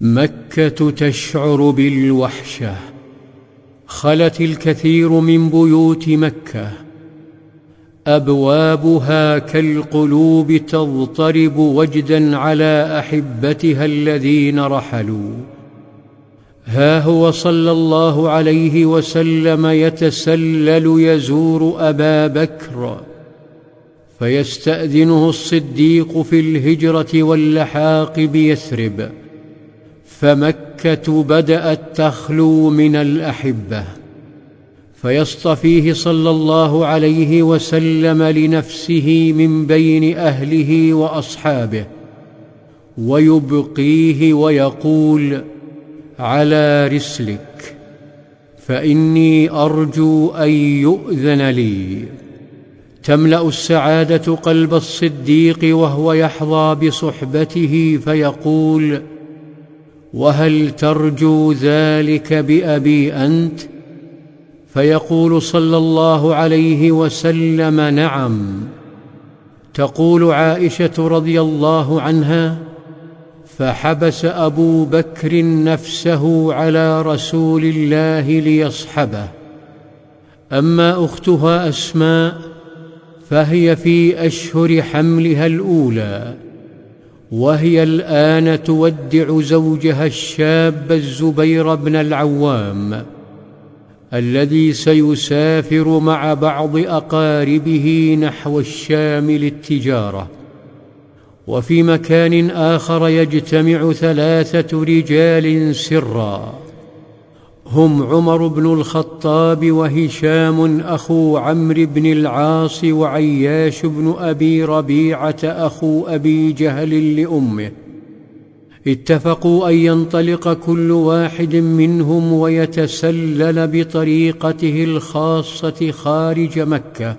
مكة تشعر بالوحشة. خلت الكثير من بيوت مكة. أبوابها كالقلوب تضطرب وجدا على أحبتها الذين رحلوا. ها هو صلى الله عليه وسلم يتسلل يزور أبا بكر. فيستأذنه الصديق في الهجرة واللحاق بيثرب. فمكة بدأت تخلو من الأحبة فيصطفيه صلى الله عليه وسلم لنفسه من بين أهله وأصحابه ويبقيه ويقول على رسلك فإني أرجو أن يؤذن لي. تملأ السعادة قلب الصديق وهو يحظى بصحبته فيقول وهل ترجو ذلك بأبي أنت؟ فيقول صلى الله عليه وسلم نعم. تقول عائشة رضي الله عنها فحبس أبو بكر نفسه على رسول الله ليصحبه. أما أختها أسماء فهي في أشهر حملها الأولى. وهي الآن تودع زوجها الشاب الزبير بن العوام الذي سيسافر مع بعض أقاربه نحو الشام للتجارة. وفي مكان آخر يجتمع ثلاثة رجال سرا. هم عمر بن الخطاب وهشام أخو عمرو بن العاص وعياش بن أبي ربيعة أخو أبي جهل لأمه. اتفقوا أن ينطلق كل واحد منهم ويتسلل بطريقته الخاصة خارج مكة.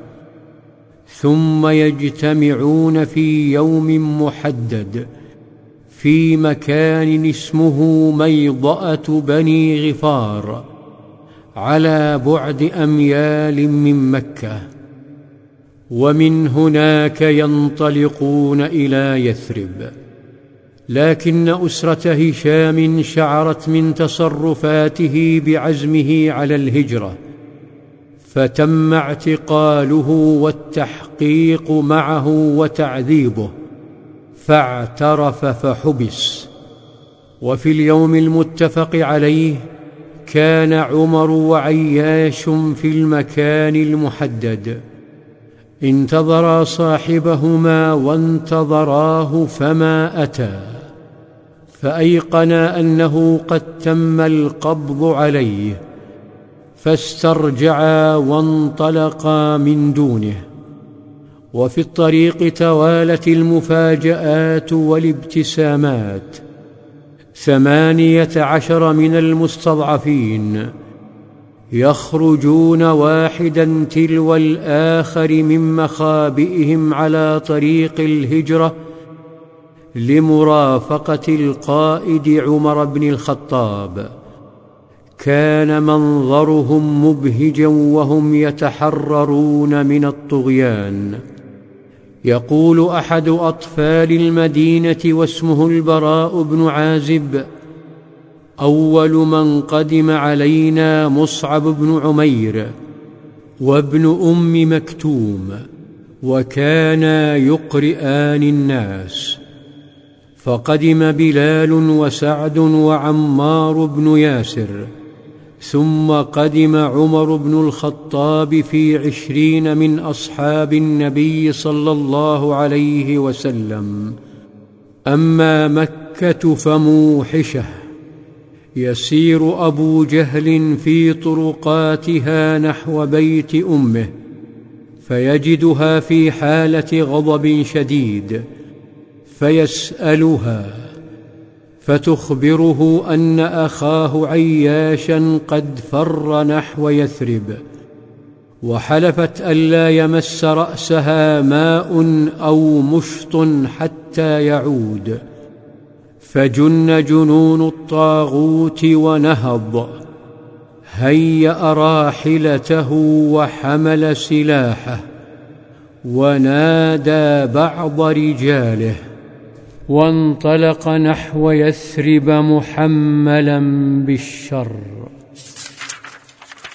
ثم يجتمعون في يوم محدد. في مكان اسمه ميضأة بني غفار على بعد أميال من مكة ومن هناك ينطلقون إلى يثرب. لكن أسرة هشام شعرت من تصرفاته بعزمه على الهجرة فتم اعتقاله والتحقيق معه وتعذيبه. فاعترف فحبس. وفي اليوم المتفق عليه كان عمر وعياش في المكان المحدد. انتظرا صاحبهما وانتظراه فما أتى. فايقنا أنه قد تم القبض عليه فاسترجعا وانطلقا من دونه. وفي الطريق توالت المفاجآت والابتسامات. ثمانية عشر من المستضعفين يخرجون واحدا تلو الآخر من مخابئهم على طريق الهجرة لمرافقة القائد عمر بن الخطاب. كان منظرهم مبهجا وهم يتحررون من الطغيان. يقول أحد أطفال المدينة واسمه البراء بن عازب أول من قدم علينا مصعب بن عمير وابن أم مكتوم وكانا يقرئان الناس فقدم بلال وسعد وعمار بن ياسر ثم قدم عمر بن الخطاب في عشرين من أصحاب النبي صلى الله عليه وسلم. أما مكة فموحشة. يسير أبو جهل في طرقاتها نحو بيت أمه فيجدها في حالة غضب شديد فيسألها فتخبره أن أخاه عياشا قد فر نحو يثرب وحلفت ألا يمس رأسها ماء أو مشط حتى يعود. فجن جنون الطاغوت ونهض هيأ راحلته وحمل سلاحه ونادى بعض رجاله. وانطلق نحو يثرب محملا بالشر.